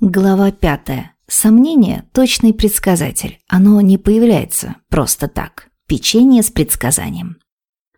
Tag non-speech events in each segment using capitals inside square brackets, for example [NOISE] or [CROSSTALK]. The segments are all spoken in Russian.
Глава пятая. Сомнение – точный предсказатель. Оно не появляется просто так. Печенье с предсказанием.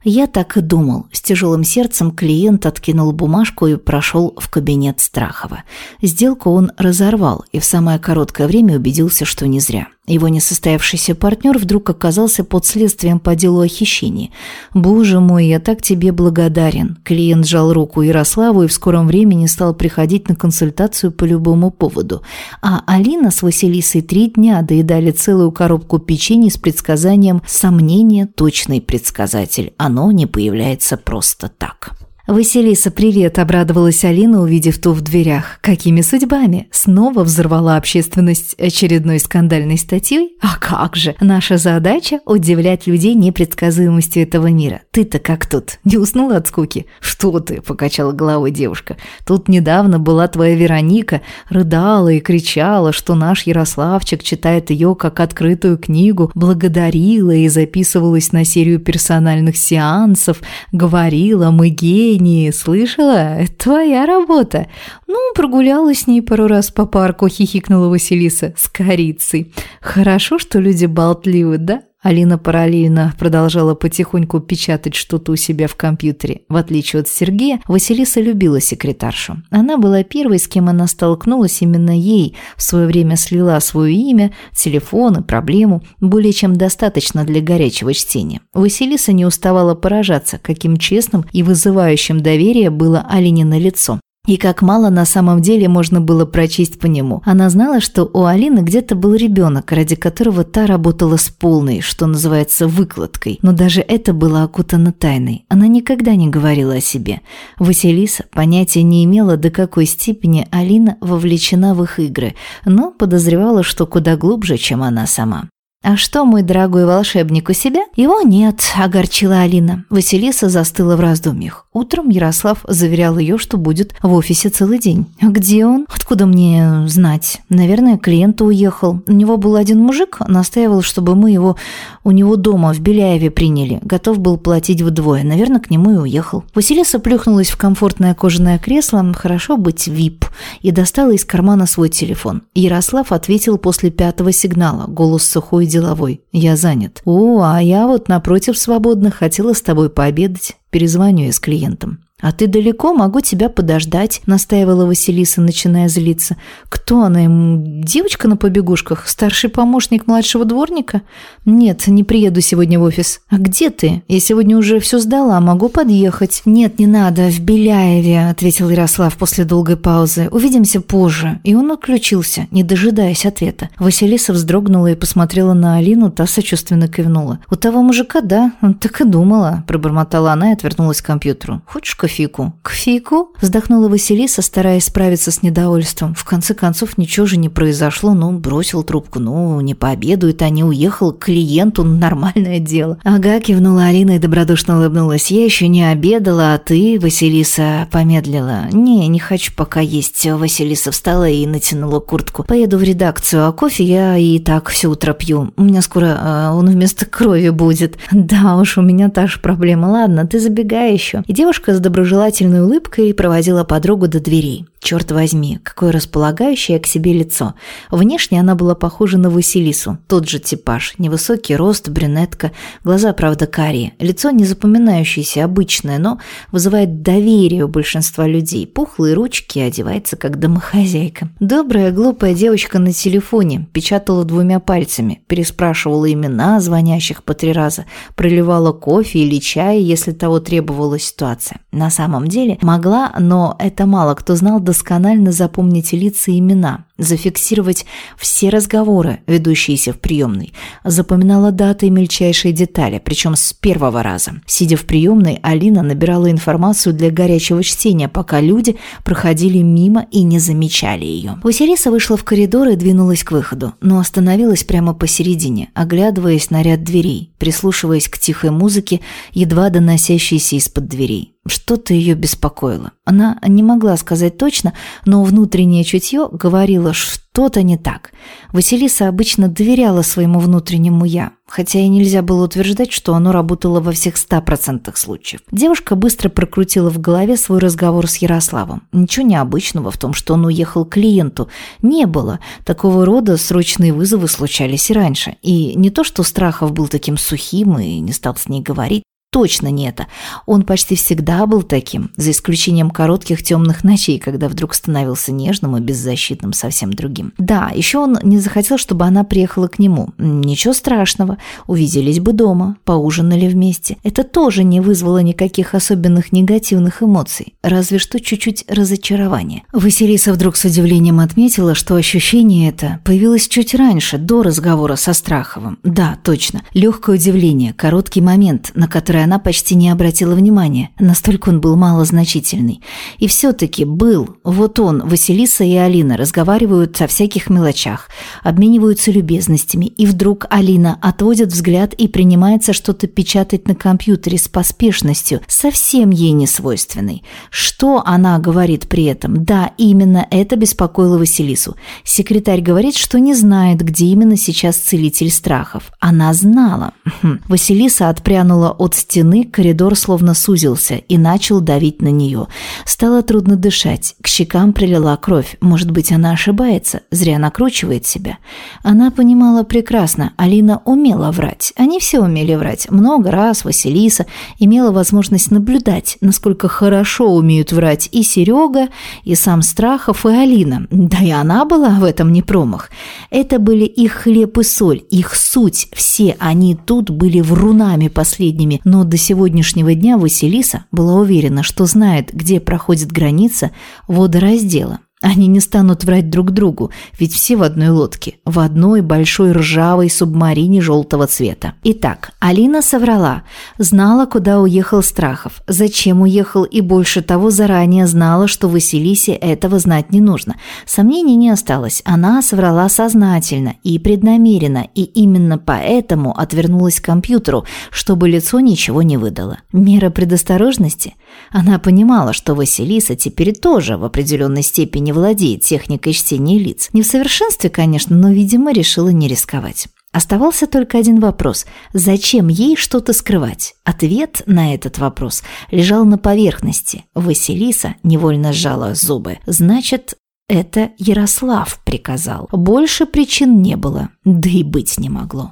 Я так и думал. С тяжелым сердцем клиент откинул бумажку и прошел в кабинет Страхова. Сделку он разорвал и в самое короткое время убедился, что не зря. Его несостоявшийся партнер вдруг оказался под следствием по делу о хищении. «Боже мой, я так тебе благодарен!» Клиент сжал руку Ярославу и в скором времени стал приходить на консультацию по любому поводу. А Алина с Василисой три дня доедали целую коробку печенья с предсказанием «Сомнение – точный предсказатель. Оно не появляется просто так». «Василиса, привет!» – обрадовалась Алина, увидев ту в дверях. «Какими судьбами?» Снова взорвала общественность очередной скандальной статьей? «А как же! Наша задача – удивлять людей непредсказуемостью этого мира. Ты-то как тут? Не уснула от скуки?» «Что ты?» – покачала головой девушка. «Тут недавно была твоя Вероника, рыдала и кричала, что наш Ярославчик читает ее как открытую книгу, благодарила и записывалась на серию персональных сеансов, говорила «мы геи, не слышала? Твоя работа. Ну, прогулялась с ней пару раз по парку, [LAUGHS] хихикнула Василиса с корицей. Хорошо, что люди болтливы, да? Алина параллельно продолжала потихоньку печатать что-то у себя в компьютере. В отличие от Сергея, Василиса любила секретаршу. Она была первой, с кем она столкнулась, именно ей в свое время слила свое имя, телефон и проблему, более чем достаточно для горячего чтения. Василиса не уставала поражаться, каким честным и вызывающим доверие было Алинино лицо. И как мало на самом деле можно было прочесть по нему. Она знала, что у Алины где-то был ребенок, ради которого та работала с полной, что называется, выкладкой. Но даже это было окутано тайной. Она никогда не говорила о себе. Василиса понятия не имела, до какой степени Алина вовлечена в их игры, но подозревала, что куда глубже, чем она сама. «А что, мой дорогой волшебник, у себя?» «Его нет», – огорчила Алина. Василиса застыла в раздумьях. Утром Ярослав заверял ее, что будет в офисе целый день. «Где он? Откуда мне знать? Наверное, клиент уехал. У него был один мужик, настаивал, чтобы мы его у него дома в Беляеве приняли. Готов был платить вдвое. Наверное, к нему и уехал». Василиса плюхнулась в комфортное кожаное кресло, хорошо быть вип, и достала из кармана свой телефон. Ярослав ответил после пятого сигнала. Голос сухой деловой. «Я занят». «О, а я вот напротив свободно хотела с тобой пообедать. Перезвоню я с клиентом». «А ты далеко? Могу тебя подождать», – настаивала Василиса, начиная злиться. «Кто она ему? Девочка на побегушках? Старший помощник младшего дворника?» «Нет, не приеду сегодня в офис». «А где ты? Я сегодня уже все сдала, могу подъехать». «Нет, не надо, в Беляеве», – ответил Ярослав после долгой паузы. «Увидимся позже». И он отключился, не дожидаясь ответа. Василиса вздрогнула и посмотрела на Алину, та сочувственно кивнула. «У того мужика, да, так и думала», – пробормотала она и отвернулась к компьютеру. «Хочешь фику». «К фику?» – вздохнула Василиса, стараясь справиться с недовольством. В конце концов, ничего же не произошло, ну, бросил трубку, ну, не пообедует, а не уехал к клиенту, нормальное дело. Ага, кивнула Алина и добродушно улыбнулась. «Я еще не обедала, а ты, Василиса, помедлила». «Не, не хочу пока есть». Василиса встала и натянула куртку. «Поеду в редакцию, а кофе я и так все утро пью. У меня скоро э, он вместо крови будет». «Да уж, у меня та же проблема. Ладно, ты забегай еще». И девушка с добродушием доброжелательной улыбкой проводила подругу до дверей. Черт возьми, какое располагающее к себе лицо. Внешне она была похожа на Василису, тот же типаж. Невысокий рост, брюнетка, глаза, правда, карие. Лицо не запоминающееся, обычное, но вызывает доверие у большинства людей. Пухлые ручки, одевается как домохозяйка. Добрая, глупая девочка на телефоне, печатала двумя пальцами, переспрашивала имена звонящих по три раза, проливала кофе или чай, если того требовала ситуация. На самом деле могла, но это мало кто знал досконально запомнить лица и имена, зафиксировать все разговоры, ведущиеся в приемной. Запоминала даты и мельчайшие детали, причем с первого раза. Сидя в приемной, Алина набирала информацию для горячего чтения, пока люди проходили мимо и не замечали ее. Василиса вышла в коридор и двинулась к выходу, но остановилась прямо посередине, оглядываясь на ряд дверей, прислушиваясь к тихой музыке, едва доносящейся из-под дверей. Что-то ее беспокоило. Она не могла сказать точно, но внутреннее чутье говорило, было что-то не так. Василиса обычно доверяла своему внутреннему «я», хотя и нельзя было утверждать, что оно работало во всех ста процентах случаев. Девушка быстро прокрутила в голове свой разговор с Ярославом. Ничего необычного в том, что он уехал к клиенту, не было. Такого рода срочные вызовы случались и раньше. И не то, что Страхов был таким сухим и не стал с ней говорить, точно не это. Он почти всегда был таким, за исключением коротких темных ночей, когда вдруг становился нежным и беззащитным совсем другим. Да, еще он не захотел, чтобы она приехала к нему. Ничего страшного, увиделись бы дома, поужинали вместе. Это тоже не вызвало никаких особенных негативных эмоций, разве что чуть-чуть разочарования. Василиса вдруг с удивлением отметила, что ощущение это появилось чуть раньше, до разговора со Страховым. Да, точно, легкое удивление, короткий момент, на который который она почти не обратила внимания, настолько он был малозначительный. И все-таки был, вот он, Василиса и Алина разговаривают о всяких мелочах, обмениваются любезностями, и вдруг Алина отводит взгляд и принимается что-то печатать на компьютере с поспешностью, совсем ей не свойственной. Что она говорит при этом? Да, именно это беспокоило Василису. Секретарь говорит, что не знает, где именно сейчас целитель страхов. Она знала. Хм. Василиса отпрянула от стены коридор словно сузился и начал давить на нее. Стало трудно дышать, к щекам прилила кровь. Может быть, она ошибается, зря накручивает себя. Она понимала прекрасно, Алина умела врать. Они все умели врать. Много раз Василиса имела возможность наблюдать, насколько хорошо умеют врать и Серега, и сам Страхов, и Алина. Да и она была в этом не промах. Это были их хлеб и соль, их суть. Все они тут были врунами последними, но но до сегодняшнего дня Василиса была уверена, что знает, где проходит граница водораздела. Они не станут врать друг другу, ведь все в одной лодке, в одной большой ржавой субмарине желтого цвета. Итак, Алина соврала, знала, куда уехал Страхов, зачем уехал и больше того заранее знала, что Василисе этого знать не нужно. Сомнений не осталось, она соврала сознательно и преднамеренно, и именно поэтому отвернулась к компьютеру, чтобы лицо ничего не выдало. Мера предосторожности? Она понимала, что Василиса теперь тоже в определенной степени не владеет техникой чтения лиц. Не в совершенстве, конечно, но, видимо, решила не рисковать. Оставался только один вопрос. Зачем ей что-то скрывать? Ответ на этот вопрос лежал на поверхности. Василиса невольно сжала зубы. Значит, это Ярослав приказал. Больше причин не было, да и быть не могло.